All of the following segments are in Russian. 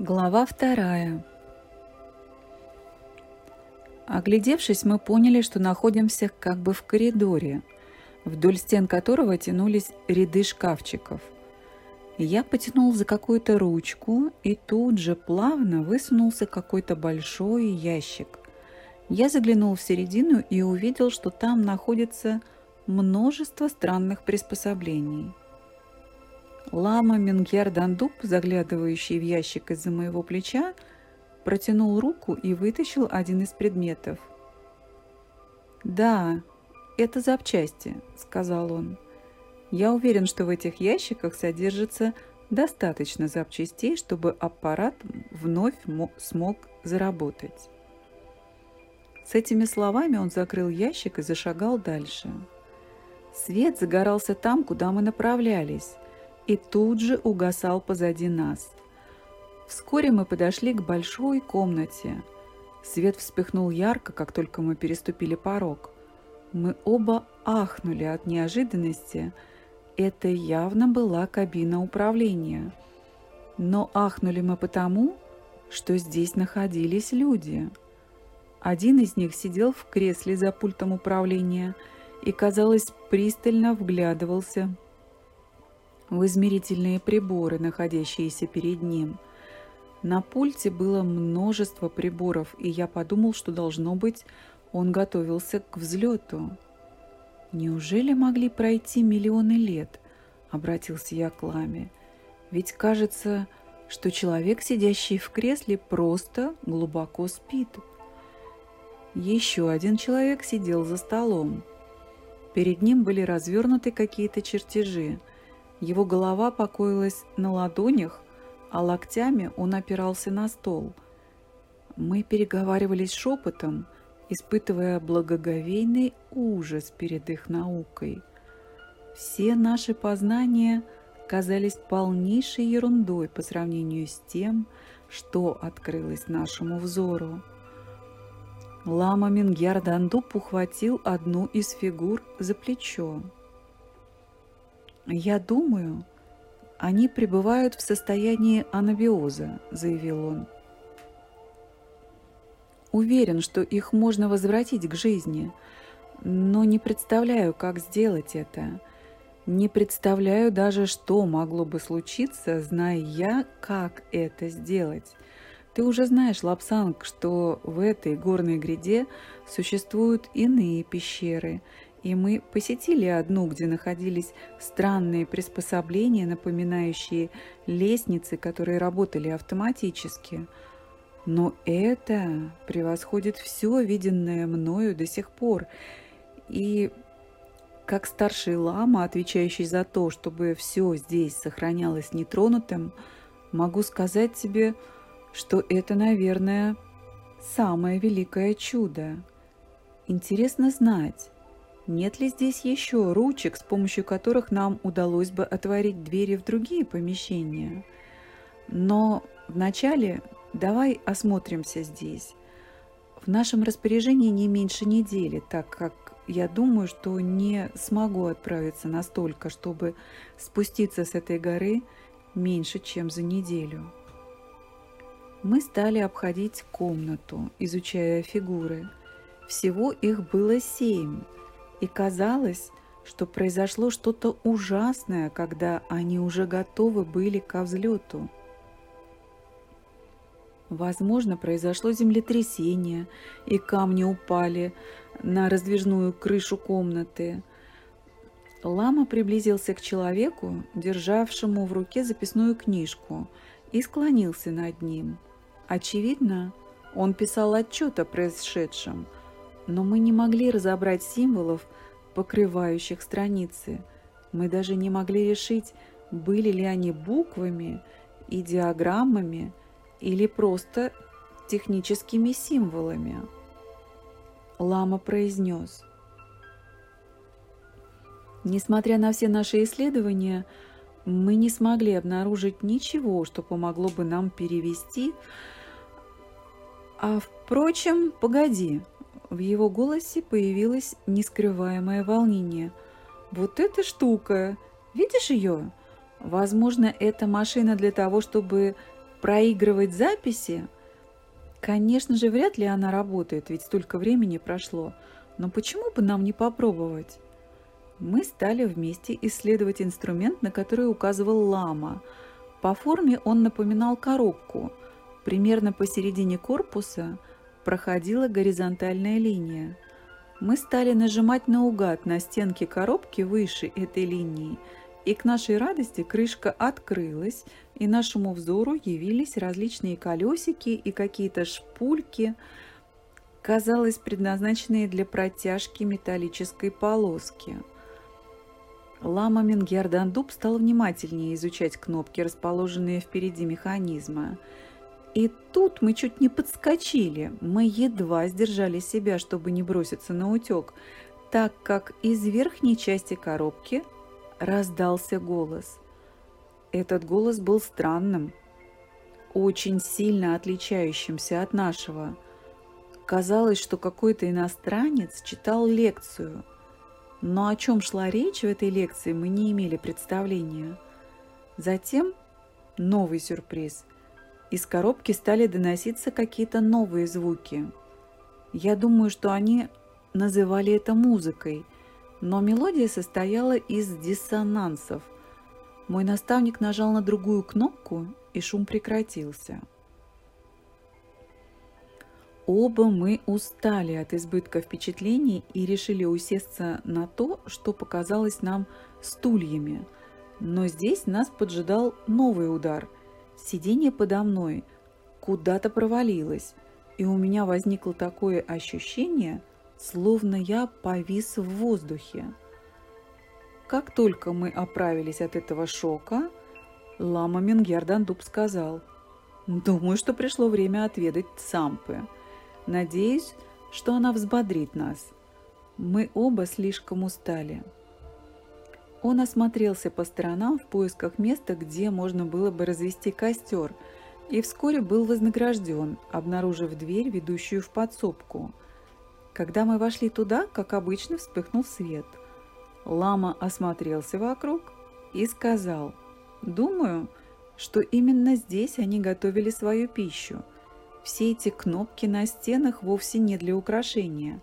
Глава вторая. Оглядевшись, мы поняли, что находимся как бы в коридоре, вдоль стен которого тянулись ряды шкафчиков. Я потянул за какую-то ручку, и тут же плавно высунулся какой-то большой ящик. Я заглянул в середину и увидел, что там находится множество странных приспособлений – Лама Менгер Дандуб, заглядывающий в ящик из-за моего плеча, протянул руку и вытащил один из предметов. «Да, это запчасти», — сказал он. «Я уверен, что в этих ящиках содержится достаточно запчастей, чтобы аппарат вновь смог заработать». С этими словами он закрыл ящик и зашагал дальше. Свет загорался там, куда мы направлялись, и тут же угасал позади нас. Вскоре мы подошли к большой комнате. Свет вспыхнул ярко, как только мы переступили порог. Мы оба ахнули от неожиданности. Это явно была кабина управления. Но ахнули мы потому, что здесь находились люди. Один из них сидел в кресле за пультом управления и, казалось, пристально вглядывался в измерительные приборы, находящиеся перед ним. На пульте было множество приборов, и я подумал, что должно быть, он готовился к взлету. «Неужели могли пройти миллионы лет?» – обратился я к Ламе. «Ведь кажется, что человек, сидящий в кресле, просто глубоко спит». Еще один человек сидел за столом. Перед ним были развернуты какие-то чертежи – его голова покоилась на ладонях, а локтями он опирался на стол. Мы переговаривались шепотом, испытывая благоговейный ужас перед их наукой. Все наши познания казались полнейшей ерундой по сравнению с тем, что открылось нашему взору. Лама Мингяр Дандуп ухватил одну из фигур за плечо. «Я думаю, они пребывают в состоянии анабиоза», – заявил он. «Уверен, что их можно возвратить к жизни, но не представляю, как сделать это. Не представляю даже, что могло бы случиться, зная я, как это сделать. Ты уже знаешь, Лапсанг, что в этой горной гряде существуют иные пещеры – и мы посетили одну, где находились странные приспособления, напоминающие лестницы, которые работали автоматически. Но это превосходит все виденное мною до сих пор. И как старший лама, отвечающий за то, чтобы все здесь сохранялось нетронутым, могу сказать тебе, что это, наверное, самое великое чудо. Интересно знать, нет ли здесь еще ручек, с помощью которых нам удалось бы отворить двери в другие помещения? Но вначале давай осмотримся здесь. В нашем распоряжении не меньше недели, так как я думаю, что не смогу отправиться настолько, чтобы спуститься с этой горы меньше, чем за неделю. Мы стали обходить комнату, изучая фигуры. Всего их было семь, и казалось, что произошло что-то ужасное, когда они уже готовы были ко взлету. Возможно, произошло землетрясение, и камни упали на раздвижную крышу комнаты. Лама приблизился к человеку, державшему в руке записную книжку, и склонился над ним. Очевидно, он писал отчет о происшедшем – но мы не могли разобрать символов, покрывающих страницы. Мы даже не могли решить, были ли они буквами и диаграммами или просто техническими символами. Лама произнес. Несмотря на все наши исследования, мы не смогли обнаружить ничего, что помогло бы нам перевести. А впрочем, погоди, в его голосе появилось нескрываемое волнение. «Вот эта штука! Видишь ее? Возможно, это машина для того, чтобы проигрывать записи? Конечно же, вряд ли она работает, ведь столько времени прошло. Но почему бы нам не попробовать? Мы стали вместе исследовать инструмент, на который указывал лама. По форме он напоминал коробку. Примерно посередине корпуса проходила горизонтальная линия. Мы стали нажимать наугад на стенки коробки выше этой линии, и к нашей радости крышка открылась, и нашему взору явились различные колесики и какие-то шпульки, казалось, предназначенные для протяжки металлической полоски. Лама Мингердандуб стал внимательнее изучать кнопки, расположенные впереди механизма. И тут мы чуть не подскочили. Мы едва сдержали себя, чтобы не броситься на утек, так как из верхней части коробки раздался голос. Этот голос был странным, очень сильно отличающимся от нашего. Казалось, что какой-то иностранец читал лекцию – но о чем шла речь в этой лекции, мы не имели представления. Затем новый сюрприз. Из коробки стали доноситься какие-то новые звуки. Я думаю, что они называли это музыкой, но мелодия состояла из диссонансов. Мой наставник нажал на другую кнопку, и шум прекратился. Оба мы устали от избытка впечатлений и решили усесться на то, что показалось нам стульями. Но здесь нас поджидал новый удар. Сиденье подо мной куда-то провалилось, и у меня возникло такое ощущение, словно я повис в воздухе. Как только мы оправились от этого шока, лама Менгердандуб сказал, «Думаю, что пришло время отведать сампы». Надеюсь, что она взбодрит нас. Мы оба слишком устали. Он осмотрелся по сторонам в поисках места, где можно было бы развести костер, и вскоре был вознагражден, обнаружив дверь, ведущую в подсобку. Когда мы вошли туда, как обычно, вспыхнул свет. Лама осмотрелся вокруг и сказал, «Думаю, что именно здесь они готовили свою пищу – все эти кнопки на стенах вовсе не для украшения.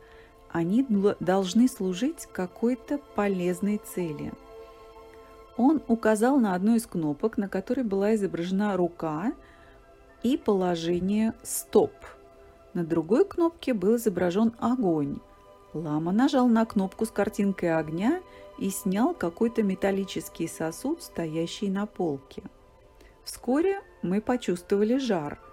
Они должны служить какой-то полезной цели. Он указал на одну из кнопок, на которой была изображена рука и положение «Стоп». На другой кнопке был изображен огонь. Лама нажал на кнопку с картинкой огня и снял какой-то металлический сосуд, стоящий на полке. Вскоре мы почувствовали жар –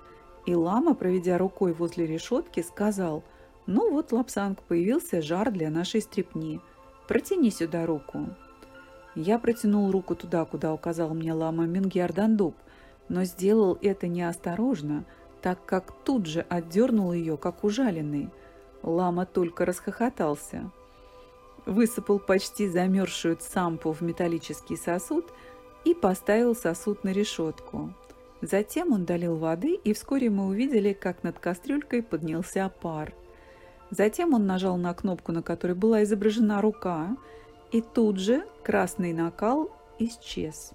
и лама, проведя рукой возле решетки, сказал, «Ну вот, Лапсанг, появился жар для нашей стрепни. Протяни сюда руку». Я протянул руку туда, куда указал мне лама Мингиардандуб, но сделал это неосторожно, так как тут же отдернул ее, как ужаленный. Лама только расхохотался. Высыпал почти замерзшую цампу в металлический сосуд и поставил сосуд на решетку. Затем он долил воды, и вскоре мы увидели, как над кастрюлькой поднялся пар. Затем он нажал на кнопку, на которой была изображена рука, и тут же красный накал исчез.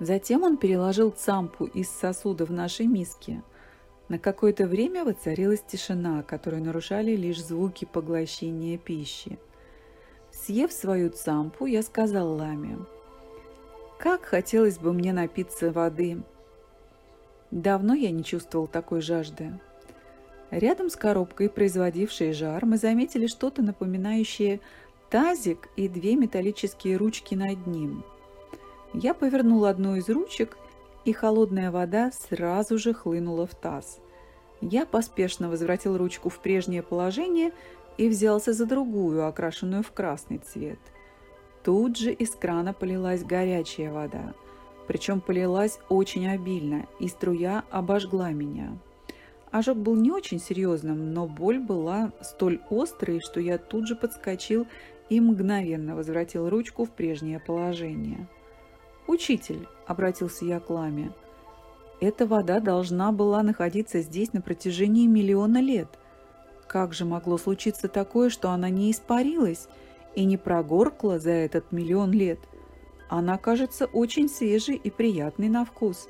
Затем он переложил цампу из сосуда в наши миски. На какое-то время воцарилась тишина, которую нарушали лишь звуки поглощения пищи. Съев свою цампу, я сказал Ламе – как хотелось бы мне напиться воды. Давно я не чувствовал такой жажды. Рядом с коробкой, производившей жар, мы заметили что-то напоминающее тазик и две металлические ручки над ним. Я повернул одну из ручек, и холодная вода сразу же хлынула в таз. Я поспешно возвратил ручку в прежнее положение и взялся за другую, окрашенную в красный цвет – Тут же из крана полилась горячая вода, причем полилась очень обильно, и струя обожгла меня. Ожог был не очень серьезным, но боль была столь острой, что я тут же подскочил и мгновенно возвратил ручку в прежнее положение. «Учитель», — обратился я к Ламе, — «эта вода должна была находиться здесь на протяжении миллиона лет. Как же могло случиться такое, что она не испарилась и не прогоркла за этот миллион лет, Она кажется очень свежей и приятной на вкус.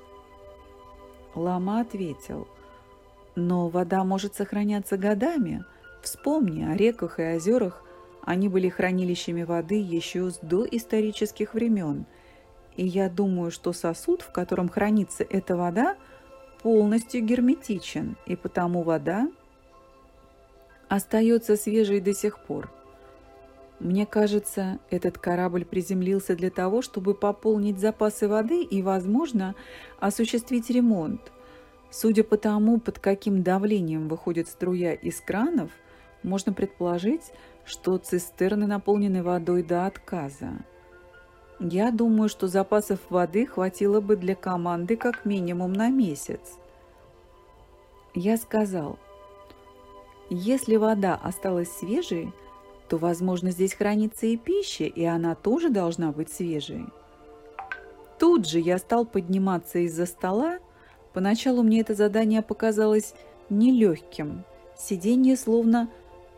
Лама ответил, но вода может сохраняться годами. Вспомни о реках и озерах, они были хранилищами воды еще с доисторических времен. И я думаю, что сосуд, в котором хранится эта вода, полностью герметичен, и потому вода остается свежей до сих пор. Мне кажется, этот корабль приземлился для того, чтобы пополнить запасы воды и, возможно, осуществить ремонт. Судя по тому, под каким давлением выходит струя из кранов, можно предположить, что цистерны наполнены водой до отказа. Я думаю, что запасов воды хватило бы для команды как минимум на месяц. Я сказал, если вода осталась свежей, то, возможно, здесь хранится и пища, и она тоже должна быть свежей. Тут же я стал подниматься из-за стола. Поначалу мне это задание показалось нелегким. Сиденье словно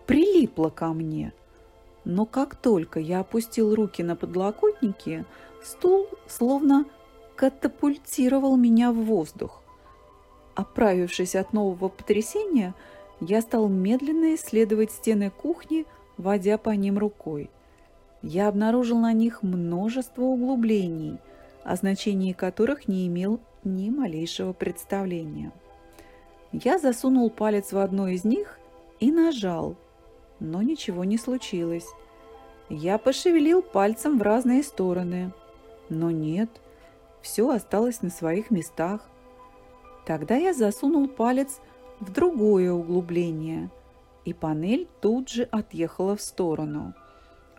прилипло ко мне. Но как только я опустил руки на подлокотники, стул словно катапультировал меня в воздух. Оправившись от нового потрясения, я стал медленно исследовать стены кухни, водя по ним рукой. Я обнаружил на них множество углублений, о значении которых не имел ни малейшего представления. Я засунул палец в одно из них и нажал, но ничего не случилось. Я пошевелил пальцем в разные стороны, но нет, все осталось на своих местах. Тогда я засунул палец в другое углубление – и панель тут же отъехала в сторону.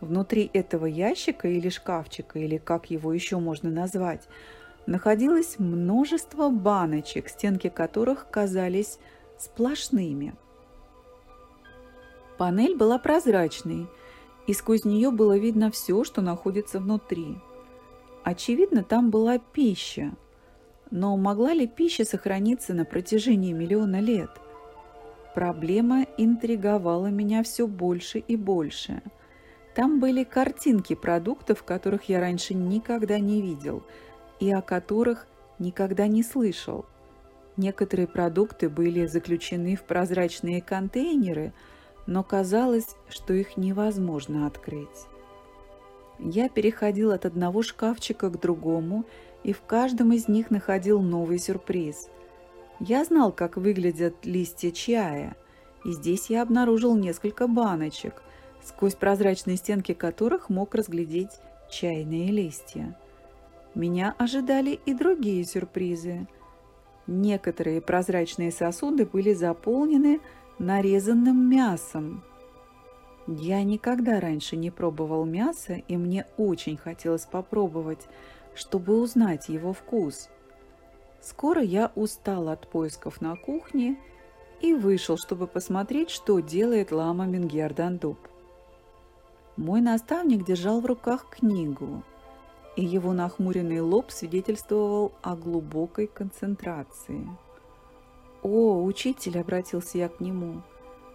Внутри этого ящика или шкафчика, или как его еще можно назвать, находилось множество баночек, стенки которых казались сплошными. Панель была прозрачной, и сквозь нее было видно все, что находится внутри. Очевидно, там была пища. Но могла ли пища сохраниться на протяжении миллиона лет – Проблема интриговала меня все больше и больше. Там были картинки продуктов, которых я раньше никогда не видел и о которых никогда не слышал. Некоторые продукты были заключены в прозрачные контейнеры, но казалось, что их невозможно открыть. Я переходил от одного шкафчика к другому и в каждом из них находил новый сюрприз. Я знал, как выглядят листья чая, и здесь я обнаружил несколько баночек, сквозь прозрачные стенки которых мог разглядеть чайные листья. Меня ожидали и другие сюрпризы. Некоторые прозрачные сосуды были заполнены нарезанным мясом. Я никогда раньше не пробовал мясо, и мне очень хотелось попробовать, чтобы узнать его вкус. Скоро я устал от поисков на кухне и вышел, чтобы посмотреть, что делает лама Мингердандуб. Мой наставник держал в руках книгу, и его нахмуренный лоб свидетельствовал о глубокой концентрации. «О, учитель!» – обратился я к нему.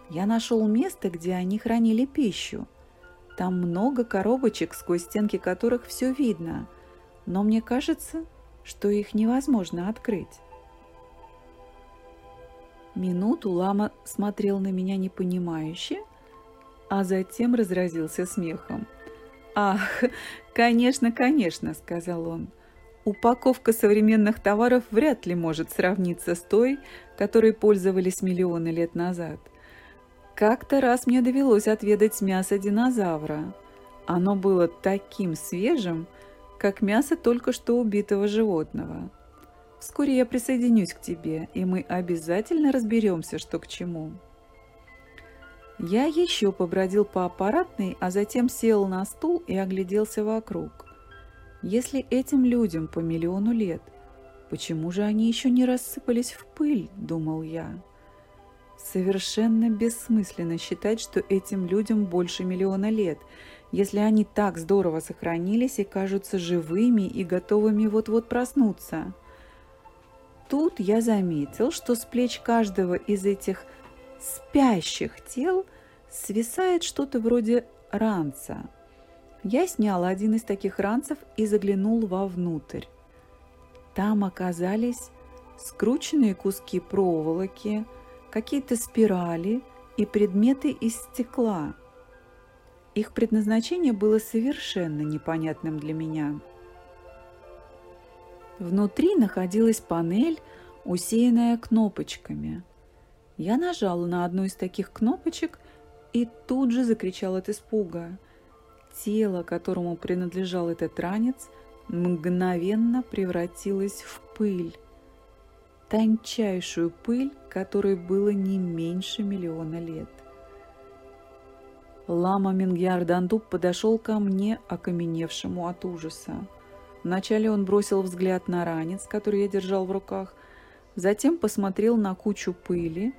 «Я нашел место, где они хранили пищу. Там много коробочек, сквозь стенки которых все видно, но мне кажется, что их невозможно открыть. Минуту лама смотрел на меня непонимающе, а затем разразился смехом. «Ах, конечно, конечно», — сказал он. «Упаковка современных товаров вряд ли может сравниться с той, которой пользовались миллионы лет назад. Как-то раз мне довелось отведать мясо динозавра. Оно было таким свежим, как мясо только что убитого животного. Вскоре я присоединюсь к тебе, и мы обязательно разберемся, что к чему. Я еще побродил по аппаратной, а затем сел на стул и огляделся вокруг. Если этим людям по миллиону лет, почему же они еще не рассыпались в пыль, думал я. Совершенно бессмысленно считать, что этим людям больше миллиона лет – если они так здорово сохранились и кажутся живыми и готовыми вот-вот проснуться. Тут я заметил, что с плеч каждого из этих спящих тел свисает что-то вроде ранца. Я снял один из таких ранцев и заглянул вовнутрь. Там оказались скрученные куски проволоки, какие-то спирали и предметы из стекла. Их предназначение было совершенно непонятным для меня. Внутри находилась панель, усеянная кнопочками. Я нажал на одну из таких кнопочек и тут же закричал от испуга – Тело, которому принадлежал этот ранец, мгновенно превратилось в пыль. Тончайшую пыль, которой было не меньше миллиона лет. Лама Мингьяр Дандуб подошел ко мне, окаменевшему от ужаса. Вначале он бросил взгляд на ранец, который я держал в руках, затем посмотрел на кучу пыли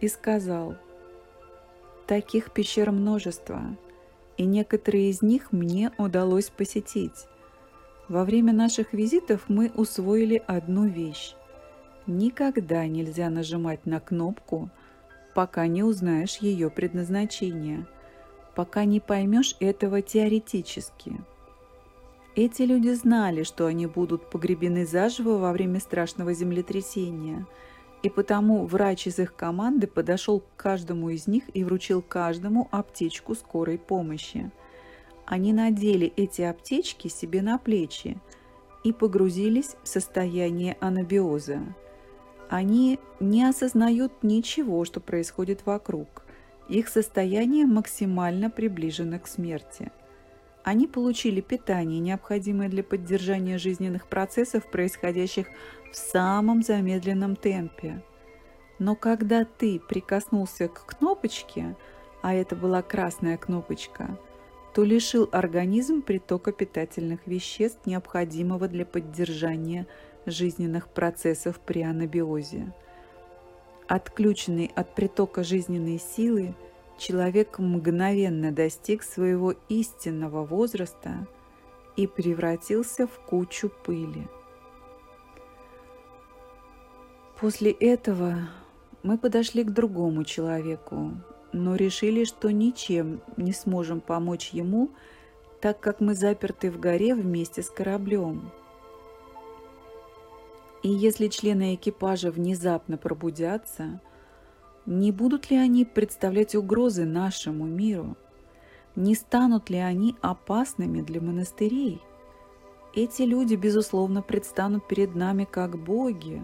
и сказал, «Таких пещер множество и некоторые из них мне удалось посетить. Во время наших визитов мы усвоили одну вещь. Никогда нельзя нажимать на кнопку, пока не узнаешь ее предназначение, пока не поймешь этого теоретически. Эти люди знали, что они будут погребены заживо во время страшного землетрясения – и потому врач из их команды подошел к каждому из них и вручил каждому аптечку скорой помощи. Они надели эти аптечки себе на плечи и погрузились в состояние анабиоза. Они не осознают ничего, что происходит вокруг. Их состояние максимально приближено к смерти. Они получили питание, необходимое для поддержания жизненных процессов, происходящих в самом замедленном темпе. Но когда ты прикоснулся к кнопочке, а это была красная кнопочка, то лишил организм притока питательных веществ, необходимого для поддержания жизненных процессов при анабиозе. Отключенный от притока жизненной силы, человек мгновенно достиг своего истинного возраста и превратился в кучу пыли. После этого мы подошли к другому человеку, но решили, что ничем не сможем помочь ему, так как мы заперты в горе вместе с кораблем. И если члены экипажа внезапно пробудятся, не будут ли они представлять угрозы нашему миру? Не станут ли они опасными для монастырей? Эти люди, безусловно, предстанут перед нами как боги,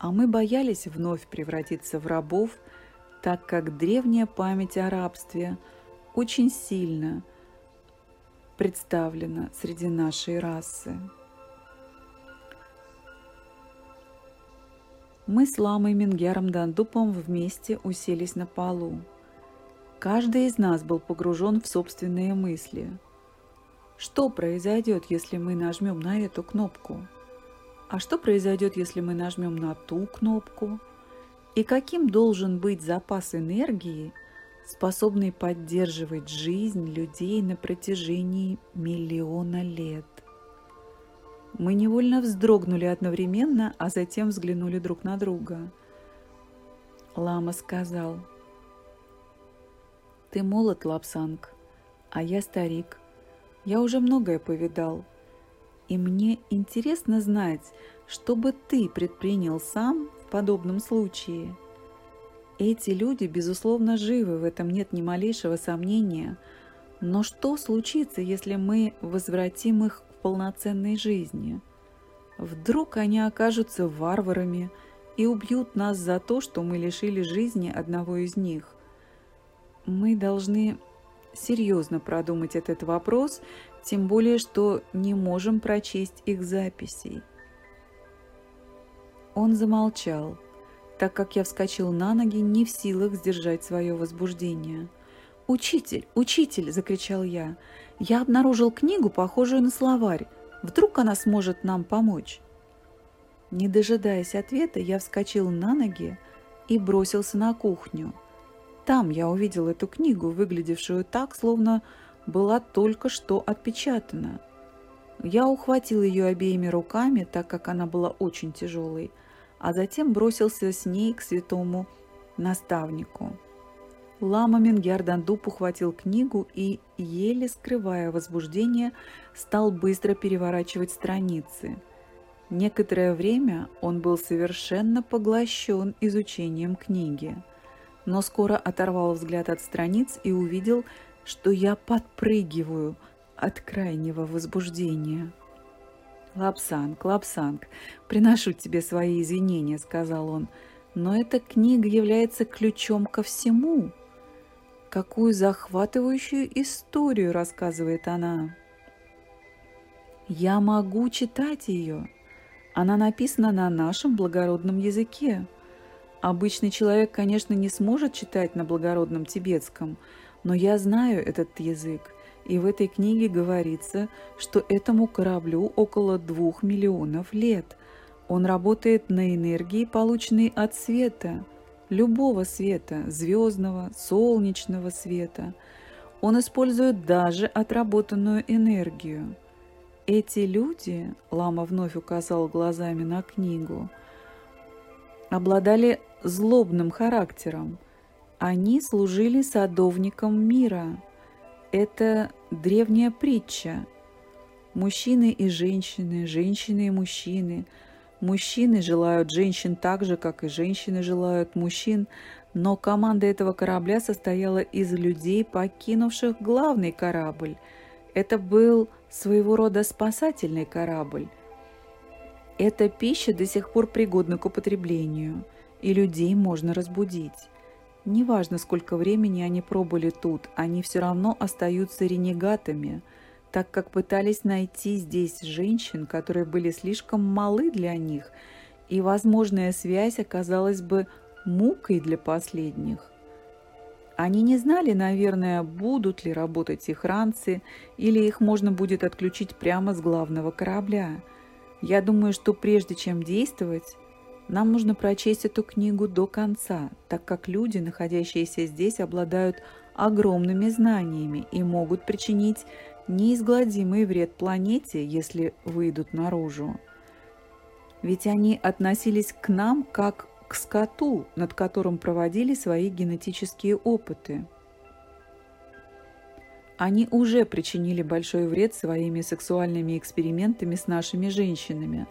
а мы боялись вновь превратиться в рабов, так как древняя память о рабстве очень сильно представлена среди нашей расы. Мы с Ламой Мингером Дандупом вместе уселись на полу. Каждый из нас был погружен в собственные мысли. Что произойдет, если мы нажмем на эту кнопку? А что произойдет, если мы нажмем на ту кнопку? И каким должен быть запас энергии, способный поддерживать жизнь людей на протяжении миллиона лет? Мы невольно вздрогнули одновременно, а затем взглянули друг на друга. Лама сказал, «Ты молод, Лапсанг, а я старик. Я уже многое повидал. И мне интересно знать, что бы ты предпринял сам в подобном случае. Эти люди, безусловно, живы, в этом нет ни малейшего сомнения. Но что случится, если мы возвратим их в полноценной жизни? Вдруг они окажутся варварами и убьют нас за то, что мы лишили жизни одного из них? Мы должны серьезно продумать этот вопрос тем более, что не можем прочесть их записей. Он замолчал, так как я вскочил на ноги, не в силах сдержать свое возбуждение. «Учитель! Учитель!» – закричал я. «Я обнаружил книгу, похожую на словарь. Вдруг она сможет нам помочь?» Не дожидаясь ответа, я вскочил на ноги и бросился на кухню. Там я увидел эту книгу, выглядевшую так, словно была только что отпечатана. Я ухватил ее обеими руками, так как она была очень тяжелой, а затем бросился с ней к святому наставнику. Лама Мингярдандуп ухватил книгу и, еле скрывая возбуждение, стал быстро переворачивать страницы. Некоторое время он был совершенно поглощен изучением книги, но скоро оторвал взгляд от страниц и увидел, что я подпрыгиваю от крайнего возбуждения. «Лапсанг, Лапсанг, приношу тебе свои извинения», — сказал он, — «но эта книга является ключом ко всему». Какую захватывающую историю рассказывает она. Я могу читать ее. Она написана на нашем благородном языке. Обычный человек, конечно, не сможет читать на благородном тибетском, но я знаю этот язык, и в этой книге говорится, что этому кораблю около двух миллионов лет. Он работает на энергии, полученной от света – любого света, звездного, солнечного света. Он использует даже отработанную энергию. Эти люди, Лама вновь указал глазами на книгу, обладали злобным характером. Они служили садовником мира. Это древняя притча. Мужчины и женщины, женщины и мужчины – Мужчины желают женщин так же, как и женщины желают мужчин, но команда этого корабля состояла из людей, покинувших главный корабль. Это был своего рода спасательный корабль. Эта пища до сих пор пригодна к употреблению, и людей можно разбудить. Неважно, сколько времени они пробыли тут, они все равно остаются ренегатами – так как пытались найти здесь женщин, которые были слишком малы для них, и возможная связь оказалась бы мукой для последних. Они не знали, наверное, будут ли работать их ранцы, или их можно будет отключить прямо с главного корабля. Я думаю, что прежде чем действовать, нам нужно прочесть эту книгу до конца, так как люди, находящиеся здесь, обладают огромными знаниями и могут причинить неизгладимый вред планете, если выйдут наружу. Ведь они относились к нам как к скоту, над которым проводили свои генетические опыты. Они уже причинили большой вред своими сексуальными экспериментами с нашими женщинами,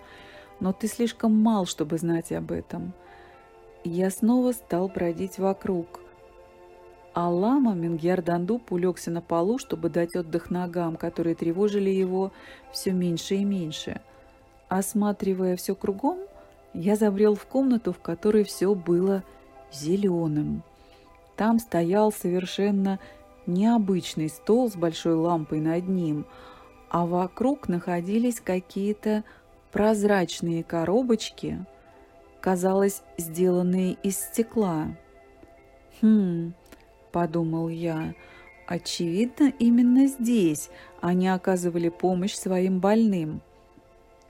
но ты слишком мал, чтобы знать об этом. Я снова стал бродить вокруг – а лама Мингьярдандуп улегся на полу, чтобы дать отдых ногам, которые тревожили его все меньше и меньше. Осматривая все кругом, я забрел в комнату, в которой все было зеленым. Там стоял совершенно необычный стол с большой лампой над ним, а вокруг находились какие-то прозрачные коробочки, казалось, сделанные из стекла. Хм, – подумал я. Очевидно, именно здесь они оказывали помощь своим больным.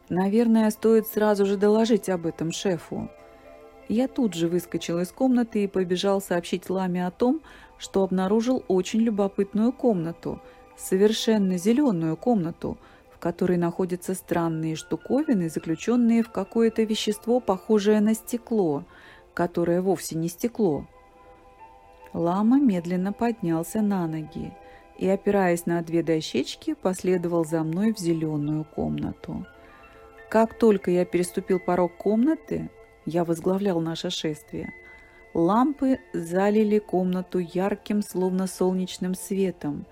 Наверное, стоит сразу же доложить об этом шефу. Я тут же выскочил из комнаты и побежал сообщить Ламе о том, что обнаружил очень любопытную комнату, совершенно зеленую комнату, в которой находятся странные штуковины, заключенные в какое-то вещество, похожее на стекло, которое вовсе не стекло. Лама медленно поднялся на ноги и, опираясь на две дощечки, последовал за мной в зеленую комнату. Как только я переступил порог комнаты, я возглавлял наше шествие. Лампы залили комнату ярким, словно солнечным светом,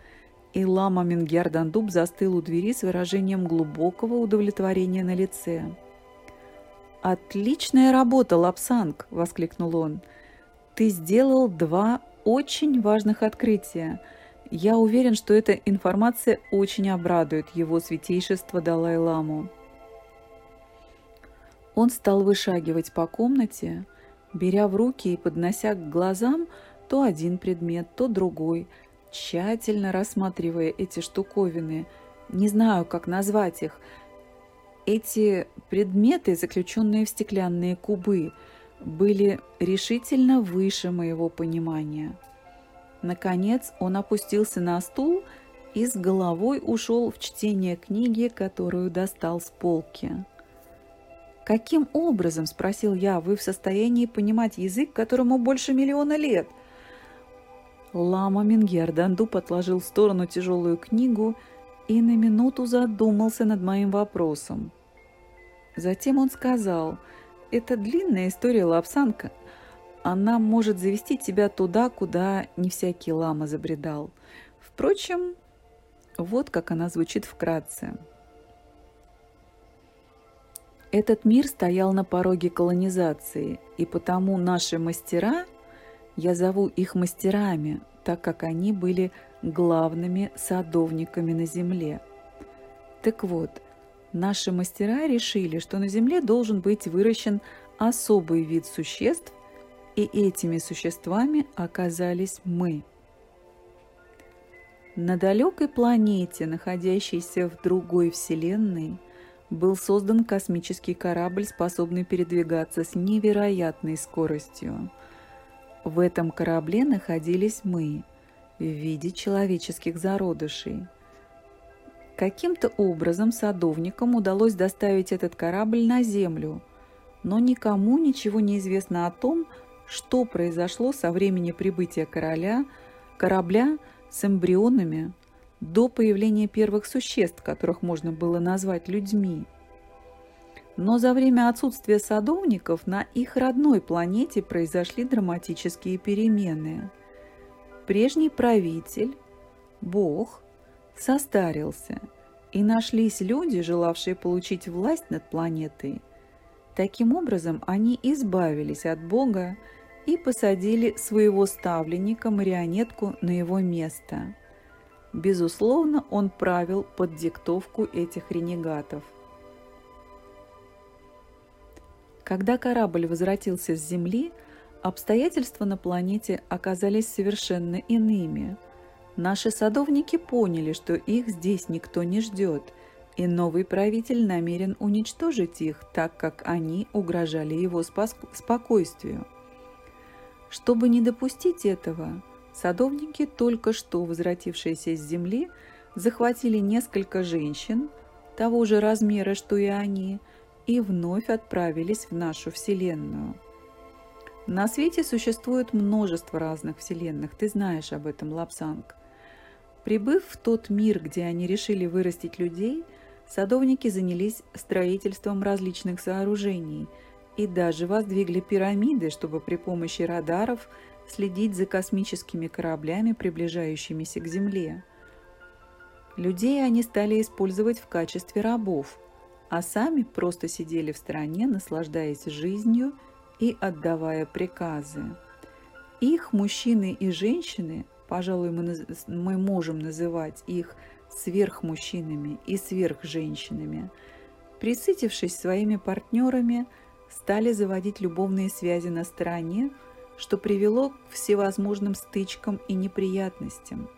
и лама Мингярдандуб застыл у двери с выражением глубокого удовлетворения на лице. «Отличная работа, Лапсанг!» – воскликнул он – ты сделал два очень важных открытия. Я уверен, что эта информация очень обрадует его святейшество Далай-ламу. Он стал вышагивать по комнате, беря в руки и поднося к глазам то один предмет, то другой, тщательно рассматривая эти штуковины. Не знаю, как назвать их. Эти предметы, заключенные в стеклянные кубы – были решительно выше моего понимания. Наконец он опустился на стул и с головой ушел в чтение книги, которую достал с полки. «Каким образом, — спросил я, — вы в состоянии понимать язык, которому больше миллиона лет?» Лама Мингерданду отложил в сторону тяжелую книгу и на минуту задумался над моим вопросом. Затем он сказал, «Это длинная история лапсанка. Она может завести тебя туда, куда не всякий лама забредал. Впрочем, вот как она звучит вкратце. Этот мир стоял на пороге колонизации, и потому наши мастера, я зову их мастерами, так как они были главными садовниками на Земле. Так вот, наши мастера решили, что на Земле должен быть выращен особый вид существ, и этими существами оказались мы. На далекой планете, находящейся в другой Вселенной, был создан космический корабль, способный передвигаться с невероятной скоростью. В этом корабле находились мы в виде человеческих зародышей. Каким-то образом садовникам удалось доставить этот корабль на Землю, но никому ничего не известно о том, что произошло со времени прибытия короля, корабля с эмбрионами до появления первых существ, которых можно было назвать людьми. Но за время отсутствия садовников на их родной планете произошли драматические перемены. Прежний правитель, Бог, состарился, и нашлись люди, желавшие получить власть над планетой. Таким образом, они избавились от Бога и посадили своего ставленника-марионетку на его место – Безусловно, он правил под диктовку этих ренегатов. Когда корабль возвратился с Земли, обстоятельства на планете оказались совершенно иными. Наши садовники поняли, что их здесь никто не ждет, и новый правитель намерен уничтожить их, так как они угрожали его спокойствию. Чтобы не допустить этого, Садовники, только что возвратившиеся с земли, захватили несколько женщин того же размера, что и они, и вновь отправились в нашу Вселенную. На свете существует множество разных вселенных, ты знаешь об этом, Лапсанг. Прибыв в тот мир, где они решили вырастить людей, садовники занялись строительством различных сооружений и даже воздвигли пирамиды, чтобы при помощи радаров – следить за космическими кораблями, приближающимися к Земле. Людей они стали использовать в качестве рабов, а сами просто сидели в стороне, наслаждаясь жизнью и отдавая приказы. Их мужчины и женщины, пожалуй, мы, мы можем называть их сверхмужчинами и сверхженщинами, присытившись своими партнерами, стали заводить любовные связи на стороне, что привело к всевозможным стычкам и неприятностям.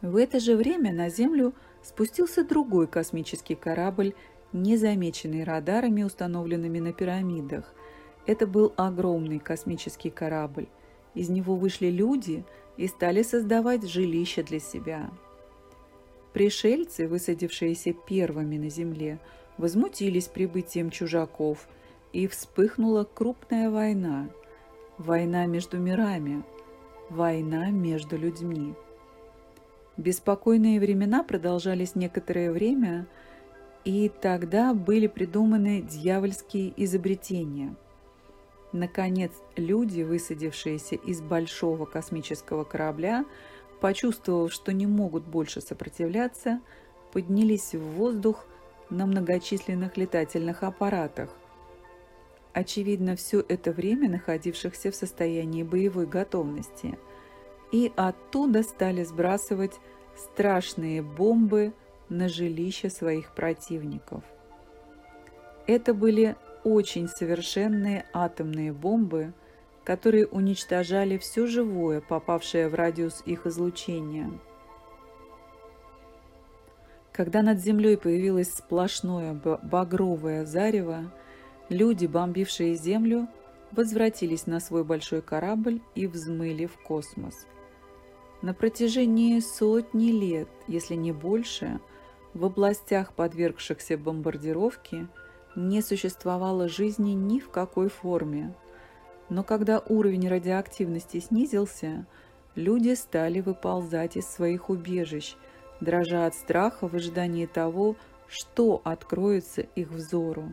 В это же время на Землю спустился другой космический корабль, незамеченный радарами, установленными на пирамидах. Это был огромный космический корабль. Из него вышли люди и стали создавать жилища для себя. Пришельцы, высадившиеся первыми на Земле, возмутились прибытием чужаков – и вспыхнула крупная война. Война между мирами, война между людьми. Беспокойные времена продолжались некоторое время, и тогда были придуманы дьявольские изобретения. Наконец, люди, высадившиеся из большого космического корабля, почувствовав, что не могут больше сопротивляться, поднялись в воздух на многочисленных летательных аппаратах, очевидно, все это время находившихся в состоянии боевой готовности, и оттуда стали сбрасывать страшные бомбы на жилища своих противников. Это были очень совершенные атомные бомбы, которые уничтожали все живое, попавшее в радиус их излучения. Когда над землей появилось сплошное багровое зарево, Люди, бомбившие Землю, возвратились на свой большой корабль и взмыли в космос. На протяжении сотни лет, если не больше, в областях, подвергшихся бомбардировке, не существовало жизни ни в какой форме. Но когда уровень радиоактивности снизился, люди стали выползать из своих убежищ, дрожа от страха в ожидании того, что откроется их взору.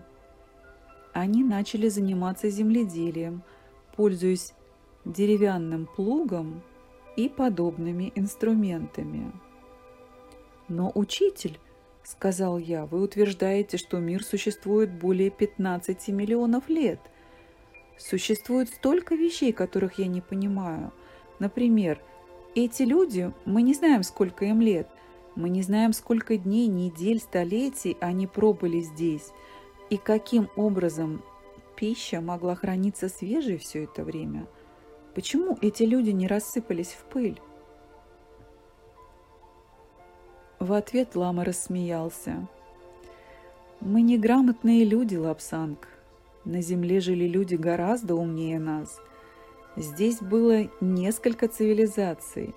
Они начали заниматься земледелием, пользуясь деревянным плугом и подобными инструментами. «Но, учитель, — сказал я, — вы утверждаете, что мир существует более 15 миллионов лет. Существует столько вещей, которых я не понимаю. Например, эти люди, мы не знаем, сколько им лет, мы не знаем, сколько дней, недель, столетий они пробыли здесь, и каким образом пища могла храниться свежей все это время — Почему эти люди не рассыпались в пыль? В ответ лама рассмеялся. «Мы неграмотные люди, Лапсанг. На Земле жили люди гораздо умнее нас. Здесь было несколько цивилизаций.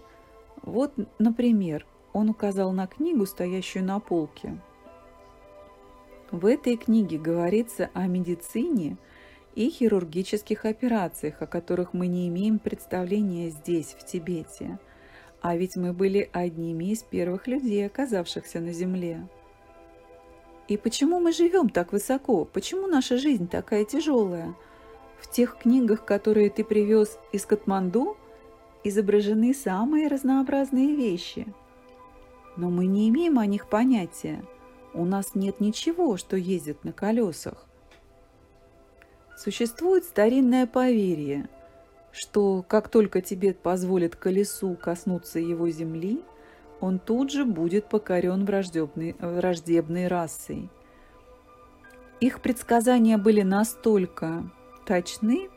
Вот, например, он указал на книгу, стоящую на полке. В этой книге говорится о медицине – и хирургических операциях, о которых мы не имеем представления здесь, в Тибете. А ведь мы были одними из первых людей, оказавшихся на Земле. И почему мы живем так высоко? Почему наша жизнь такая тяжелая? В тех книгах, которые ты привез из Катманду, изображены самые разнообразные вещи. Но мы не имеем о них понятия. У нас нет ничего, что ездит на колесах. Существует старинное поверье, что как только Тибет позволит колесу коснуться его земли, он тут же будет покорен враждебной, враждебной расой. Их предсказания были настолько точны,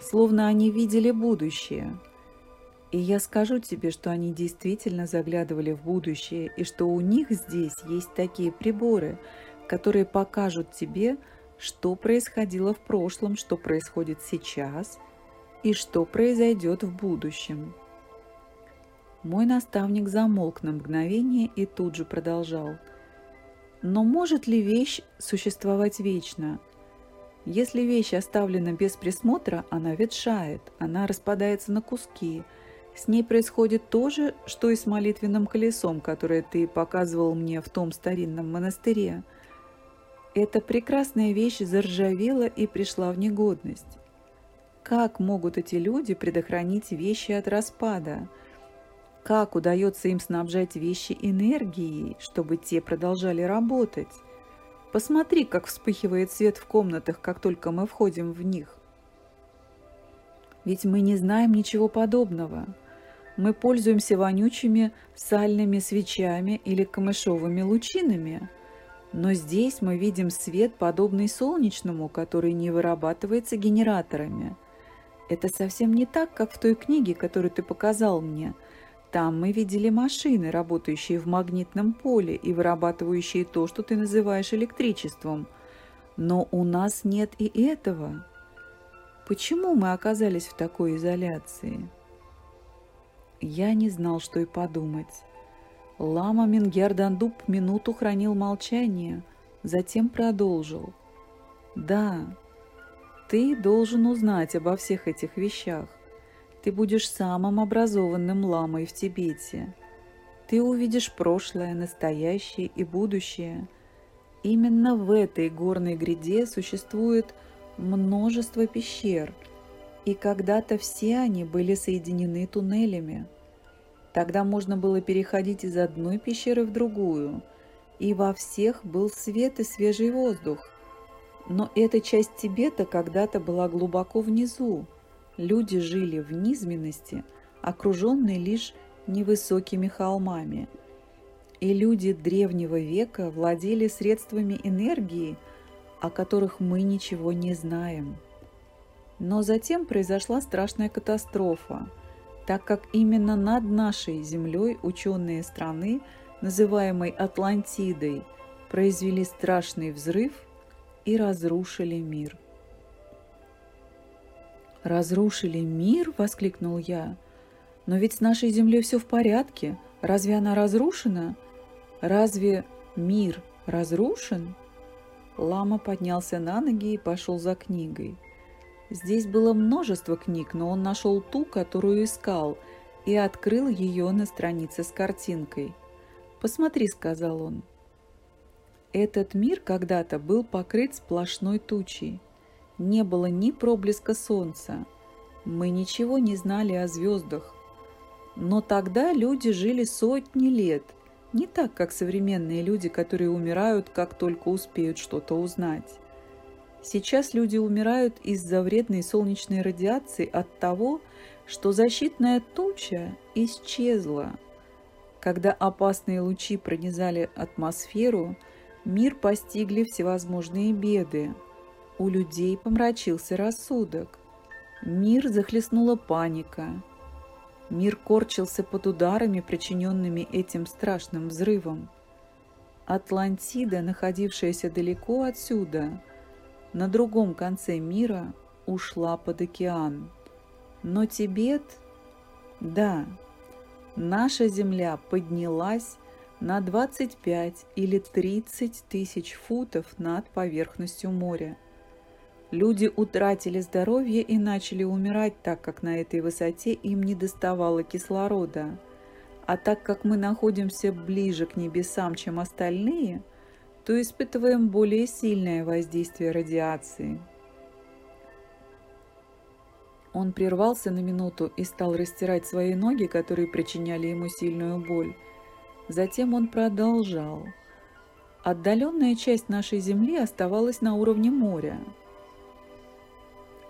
словно они видели будущее. И я скажу тебе, что они действительно заглядывали в будущее, и что у них здесь есть такие приборы, которые покажут тебе, что происходило в прошлом, что происходит сейчас и что произойдет в будущем. Мой наставник замолк на мгновение и тут же продолжал. Но может ли вещь существовать вечно? Если вещь оставлена без присмотра, она ветшает, она распадается на куски. С ней происходит то же, что и с молитвенным колесом, которое ты показывал мне в том старинном монастыре – эта прекрасная вещь заржавела и пришла в негодность. Как могут эти люди предохранить вещи от распада? Как удается им снабжать вещи энергией, чтобы те продолжали работать? Посмотри, как вспыхивает свет в комнатах, как только мы входим в них. Ведь мы не знаем ничего подобного. Мы пользуемся вонючими сальными свечами или камышовыми лучинами – но здесь мы видим свет, подобный солнечному, который не вырабатывается генераторами. Это совсем не так, как в той книге, которую ты показал мне. Там мы видели машины, работающие в магнитном поле и вырабатывающие то, что ты называешь электричеством. Но у нас нет и этого. Почему мы оказались в такой изоляции? Я не знал, что и подумать. Лама Мингердандуб минуту хранил молчание, затем продолжил. «Да, ты должен узнать обо всех этих вещах. Ты будешь самым образованным ламой в Тибете. Ты увидишь прошлое, настоящее и будущее. Именно в этой горной гряде существует множество пещер, и когда-то все они были соединены туннелями. Тогда можно было переходить из одной пещеры в другую, и во всех был свет и свежий воздух. Но эта часть Тибета когда-то была глубоко внизу. Люди жили в низменности, окруженные лишь невысокими холмами. И люди древнего века владели средствами энергии, о которых мы ничего не знаем. Но затем произошла страшная катастрофа – так как именно над нашей землей ученые страны, называемой Атлантидой, произвели страшный взрыв и разрушили мир. «Разрушили мир?» – воскликнул я. «Но ведь с нашей землей все в порядке. Разве она разрушена? Разве мир разрушен?» Лама поднялся на ноги и пошел за книгой. Здесь было множество книг, но он нашел ту, которую искал, и открыл ее на странице с картинкой. «Посмотри», — сказал он. Этот мир когда-то был покрыт сплошной тучей. Не было ни проблеска солнца. Мы ничего не знали о звездах. Но тогда люди жили сотни лет, не так, как современные люди, которые умирают, как только успеют что-то узнать. Сейчас люди умирают из-за вредной солнечной радиации от того, что защитная туча исчезла. Когда опасные лучи пронизали атмосферу, мир постигли всевозможные беды. У людей помрачился рассудок. Мир захлестнула паника. Мир корчился под ударами, причиненными этим страшным взрывом. Атлантида, находившаяся далеко отсюда, на другом конце мира, ушла под океан. Но Тибет, да, наша Земля поднялась на 25 или 30 тысяч футов над поверхностью моря. Люди утратили здоровье и начали умирать, так как на этой высоте им не доставало кислорода. А так как мы находимся ближе к небесам, чем остальные, то испытываем более сильное воздействие радиации. Он прервался на минуту и стал растирать свои ноги, которые причиняли ему сильную боль. Затем он продолжал. Отдаленная часть нашей Земли оставалась на уровне моря –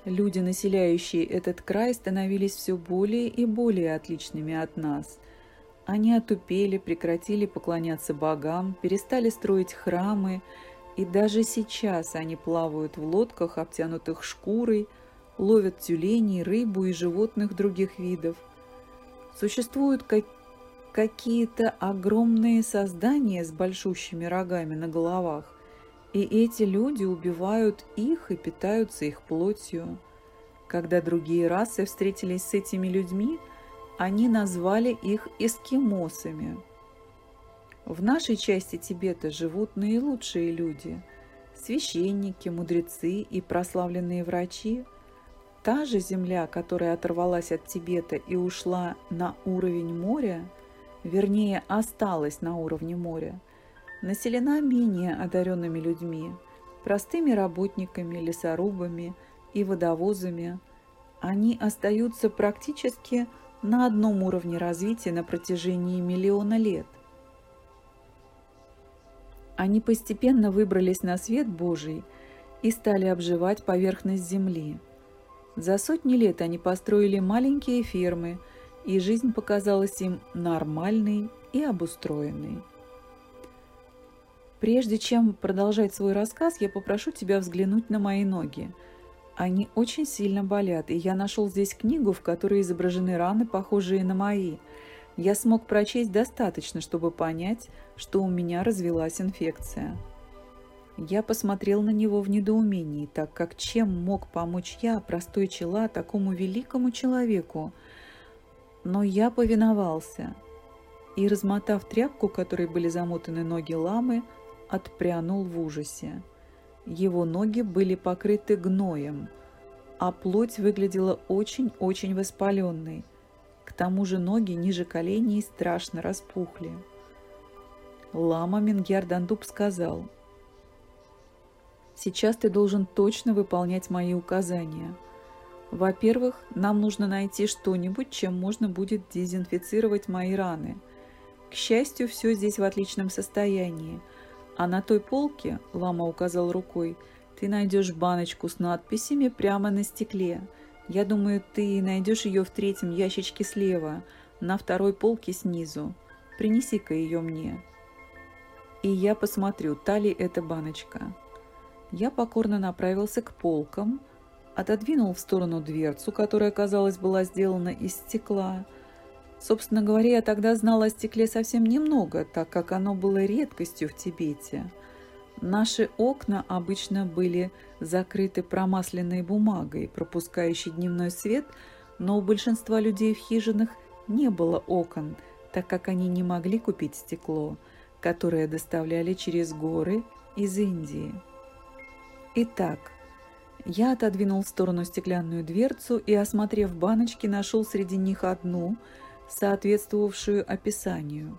Люди, населяющие этот край, становились все более и более отличными от нас. Они отупели, прекратили поклоняться богам, перестали строить храмы, и даже сейчас они плавают в лодках, обтянутых шкурой, ловят тюленей, рыбу и животных других видов. Существуют как какие-то огромные создания с большущими рогами на головах, и эти люди убивают их и питаются их плотью. Когда другие расы встретились с этими людьми, они назвали их эскимосами. В нашей части Тибета живут наилучшие люди – священники, мудрецы и прославленные врачи. Та же земля, которая оторвалась от Тибета и ушла на уровень моря, вернее, осталась на уровне моря – населена менее одаренными людьми, простыми работниками, лесорубами и водовозами. Они остаются практически на одном уровне развития на протяжении миллиона лет. Они постепенно выбрались на свет Божий и стали обживать поверхность земли. За сотни лет они построили маленькие фермы, и жизнь показалась им нормальной и обустроенной. Прежде чем продолжать свой рассказ, я попрошу тебя взглянуть на мои ноги. Они очень сильно болят, и я нашел здесь книгу, в которой изображены раны, похожие на мои. Я смог прочесть достаточно, чтобы понять, что у меня развелась инфекция. Я посмотрел на него в недоумении, так как чем мог помочь я, простой чела, такому великому человеку? Но я повиновался. И, размотав тряпку, которой были замотаны ноги ламы, отпрянул в ужасе. Его ноги были покрыты гноем, а плоть выглядела очень-очень воспаленной. К тому же ноги ниже коленей страшно распухли. Лама Мингердандуб сказал, «Сейчас ты должен точно выполнять мои указания. Во-первых, нам нужно найти что-нибудь, чем можно будет дезинфицировать мои раны. К счастью, все здесь в отличном состоянии – а на той полке, лама указал рукой, ты найдешь баночку с надписями прямо на стекле. Я думаю, ты найдешь ее в третьем ящичке слева, на второй полке снизу. Принеси-ка ее мне. И я посмотрю, та ли эта баночка. Я покорно направился к полкам, отодвинул в сторону дверцу, которая, казалось, была сделана из стекла, Собственно говоря, я тогда знала о стекле совсем немного, так как оно было редкостью в Тибете. Наши окна обычно были закрыты промасленной бумагой, пропускающей дневной свет, но у большинства людей в хижинах не было окон, так как они не могли купить стекло, которое доставляли через горы из Индии. Итак, Я отодвинул в сторону стеклянную дверцу и, осмотрев баночки, нашел среди них одну, соответствовавшую описанию.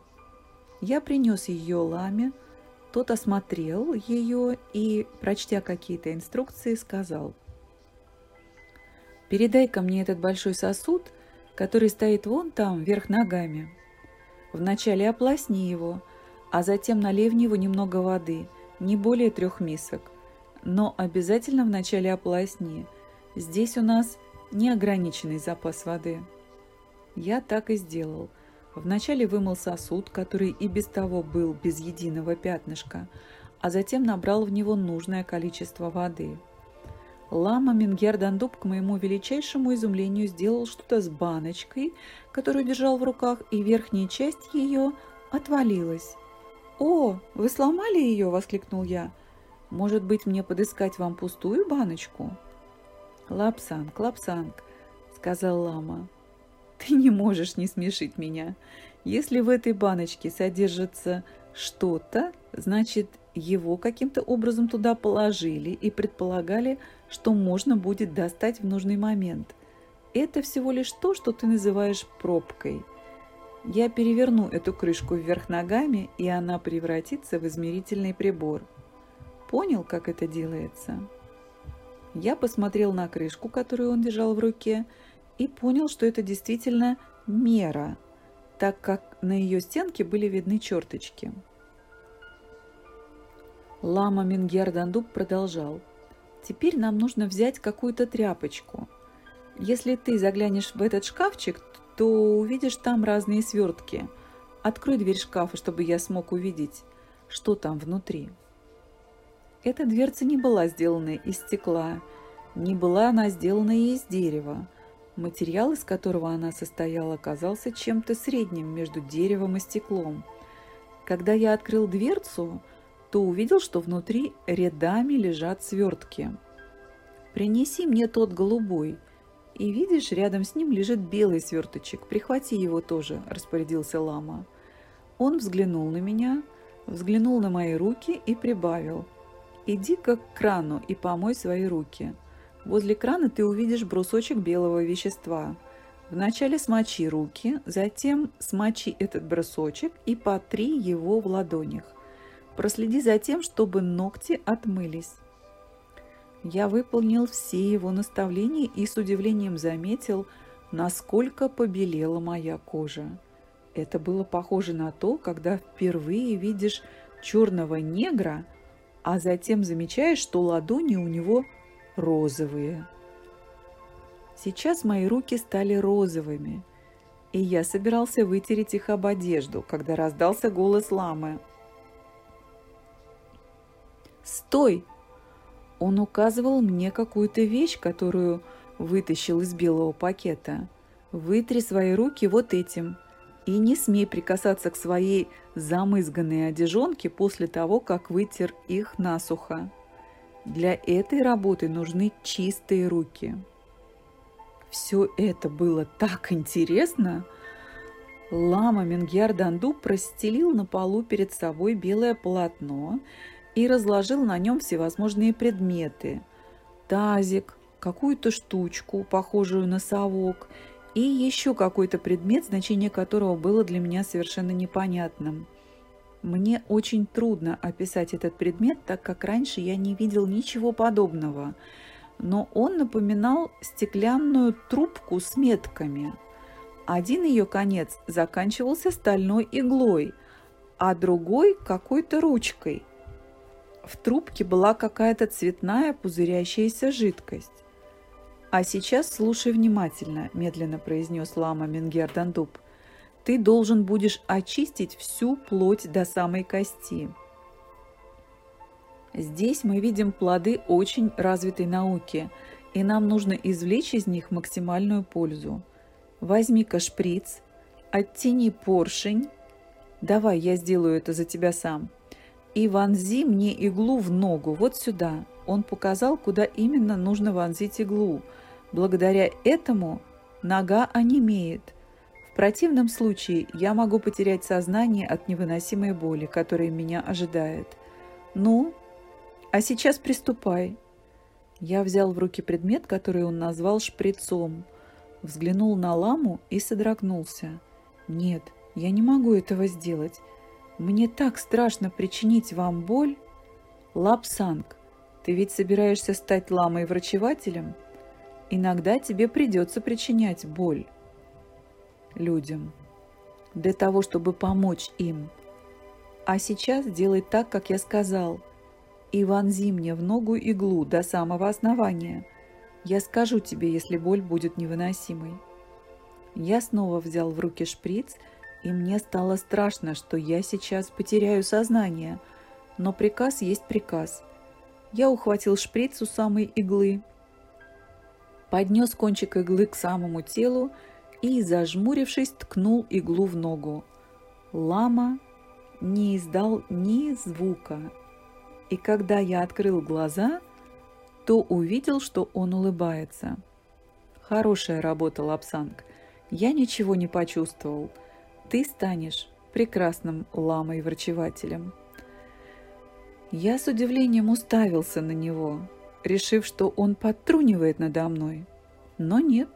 Я принес ее ламе, тот осмотрел ее и, прочтя какие-то инструкции, сказал «Передай-ка мне этот большой сосуд, который стоит вон там, вверх ногами. Вначале ополосни его, а затем налей в него немного воды, не более трех мисок но обязательно вначале ополосни. Здесь у нас неограниченный запас воды. Я так и сделал. Вначале вымыл сосуд, который и без того был без единого пятнышка, а затем набрал в него нужное количество воды. Лама Мингер Дандуб, к моему величайшему изумлению, сделал что-то с баночкой, которую держал в руках, и верхняя часть ее отвалилась. «О, вы сломали ее!» – воскликнул я. Может быть, мне подыскать вам пустую баночку?» «Лапсанг, лапсанг», — сказал лама. «Ты не можешь не смешить меня. Если в этой баночке содержится что-то, значит, его каким-то образом туда положили и предполагали, что можно будет достать в нужный момент. Это всего лишь то, что ты называешь пробкой. Я переверну эту крышку вверх ногами, и она превратится в измерительный прибор понял, как это делается. Я посмотрел на крышку, которую он держал в руке, и понял, что это действительно мера, так как на ее стенке были видны черточки. Лама Мингер Дандуб продолжал. «Теперь нам нужно взять какую-то тряпочку. Если ты заглянешь в этот шкафчик, то увидишь там разные свертки. Открой дверь шкафа, чтобы я смог увидеть, что там внутри». Эта дверца не была сделана из стекла, не была она сделана и из дерева. Материал, из которого она состояла, оказался чем-то средним между деревом и стеклом. Когда я открыл дверцу, то увидел, что внутри рядами лежат свертки. «Принеси мне тот голубой», и видишь, рядом с ним лежит белый сверточек. Прихвати его тоже, распорядился лама. Он взглянул на меня, взглянул на мои руки и прибавил. Иди-ка к крану и помой свои руки. Возле крана ты увидишь брусочек белого вещества. Вначале смочи руки, затем смочи этот брусочек и потри его в ладонях. Проследи за тем, чтобы ногти отмылись. Я выполнил все его наставления и с удивлением заметил, насколько побелела моя кожа. Это было похоже на то, когда впервые видишь черного негра – а затем замечаешь, что ладони у него розовые. Сейчас мои руки стали розовыми, и я собирался вытереть их об одежду, когда раздался голос ламы. «Стой!» Он указывал мне какую-то вещь, которую вытащил из белого пакета. «Вытри свои руки вот этим и не смей прикасаться к своей замызганной одежонке после того, как вытер их насухо. Для этой работы нужны чистые руки. Все это было так интересно. Лама Менгьяр Данду простелил на полу перед собой белое полотно и разложил на нем всевозможные предметы. Тазик, какую-то штучку, похожую на совок – и еще какой-то предмет, значение которого было для меня совершенно непонятным. Мне очень трудно описать этот предмет, так как раньше я не видел ничего подобного, но он напоминал стеклянную трубку с метками. Один ее конец заканчивался стальной иглой, а другой какой-то ручкой. В трубке была какая-то цветная пузырящаяся жидкость. «А сейчас слушай внимательно», – медленно произнес лама Менгер Дандуб. «Ты должен будешь очистить всю плоть до самой кости». Здесь мы видим плоды очень развитой науки, и нам нужно извлечь из них максимальную пользу. Возьми-ка шприц, оттяни поршень. Давай, я сделаю это за тебя сам. И вонзи мне иглу в ногу, вот сюда. Он показал, куда именно нужно вонзить иглу – Благодаря этому нога онемеет. В противном случае я могу потерять сознание от невыносимой боли, которая меня ожидает. Ну, а сейчас приступай. Я взял в руки предмет, который он назвал шприцом, взглянул на ламу и содрогнулся. «Нет, я не могу этого сделать. Мне так страшно причинить вам боль. Лапсанг, ты ведь собираешься стать ламой-врачевателем? Иногда тебе придется причинять боль людям для того, чтобы помочь им. А сейчас делай так, как я сказал – и вонзи мне в ногу иглу до самого основания. Я скажу тебе, если боль будет невыносимой. Я снова взял в руки шприц, и мне стало страшно, что я сейчас потеряю сознание. Но приказ есть приказ. Я ухватил шприц у самой иглы, поднес кончик иглы к самому телу и, зажмурившись, ткнул иглу в ногу. Лама не издал ни звука, и когда я открыл глаза, то увидел, что он улыбается. Хорошая работа, Лапсанг. Я ничего не почувствовал. Ты станешь прекрасным ламой-врачевателем. Я с удивлением уставился на него, решив, что он подтрунивает надо мной. Но нет.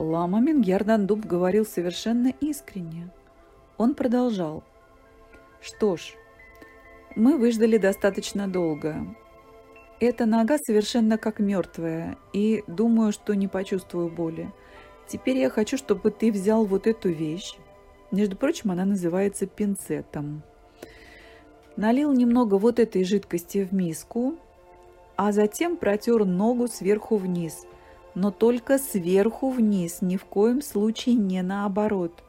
Лама Мингердандуб говорил совершенно искренне. Он продолжал. Что ж, мы выждали достаточно долго. Эта нога совершенно как мертвая, и думаю, что не почувствую боли. Теперь я хочу, чтобы ты взял вот эту вещь. Между прочим, она называется пинцетом. Налил немного вот этой жидкости в миску, а затем протер ногу сверху вниз. Но только сверху вниз, ни в коем случае не наоборот.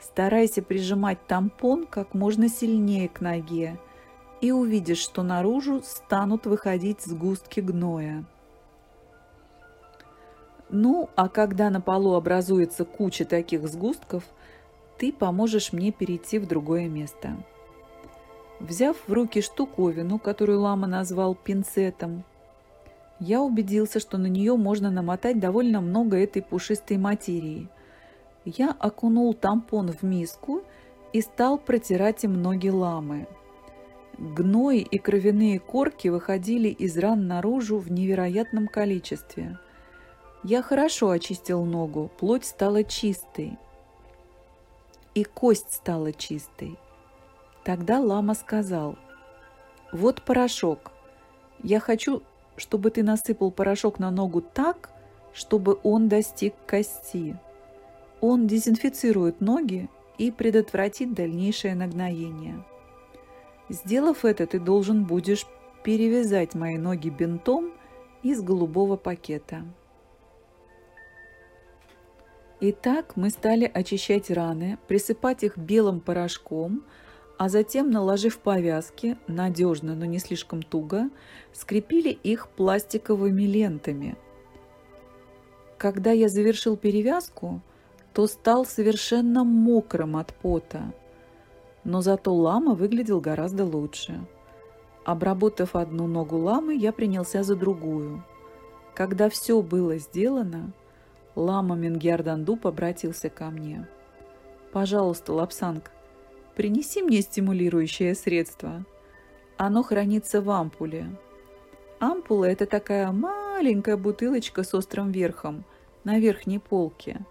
Старайся прижимать тампон как можно сильнее к ноге и увидишь, что наружу станут выходить сгустки гноя. Ну, а когда на полу образуется куча таких сгустков, ты поможешь мне перейти в другое место. Взяв в руки штуковину, которую лама назвал пинцетом, я убедился, что на нее можно намотать довольно много этой пушистой материи. Я окунул тампон в миску и стал протирать им ноги ламы. Гной и кровяные корки выходили из ран наружу в невероятном количестве. Я хорошо очистил ногу, плоть стала чистой. И кость стала чистой. Тогда лама сказал, «Вот порошок. Я хочу, чтобы ты насыпал порошок на ногу так, чтобы он достиг кости. Он дезинфицирует ноги и предотвратит дальнейшее нагноение». Сделав это, ты должен будешь перевязать мои ноги бинтом из голубого пакета. Итак, мы стали очищать раны, присыпать их белым порошком, а затем, наложив повязки, надежно, но не слишком туго, скрепили их пластиковыми лентами. Когда я завершил перевязку, то стал совершенно мокрым от пота – но зато лама выглядел гораздо лучше. Обработав одну ногу ламы, я принялся за другую. Когда все было сделано, лама Мингердандуп обратился ко мне. «Пожалуйста, Лапсанг, принеси мне стимулирующее средство. Оно хранится в ампуле. Ампула – это такая маленькая бутылочка с острым верхом на верхней полке –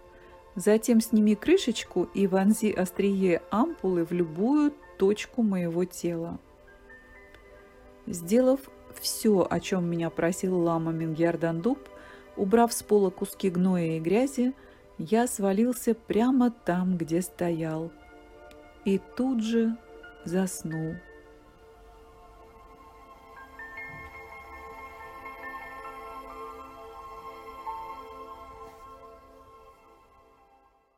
Затем сними крышечку и вонзи острие ампулы в любую точку моего тела. Сделав все, о чем меня просил лама Мингердандуб, убрав с пола куски гноя и грязи, я свалился прямо там, где стоял. И тут же заснул.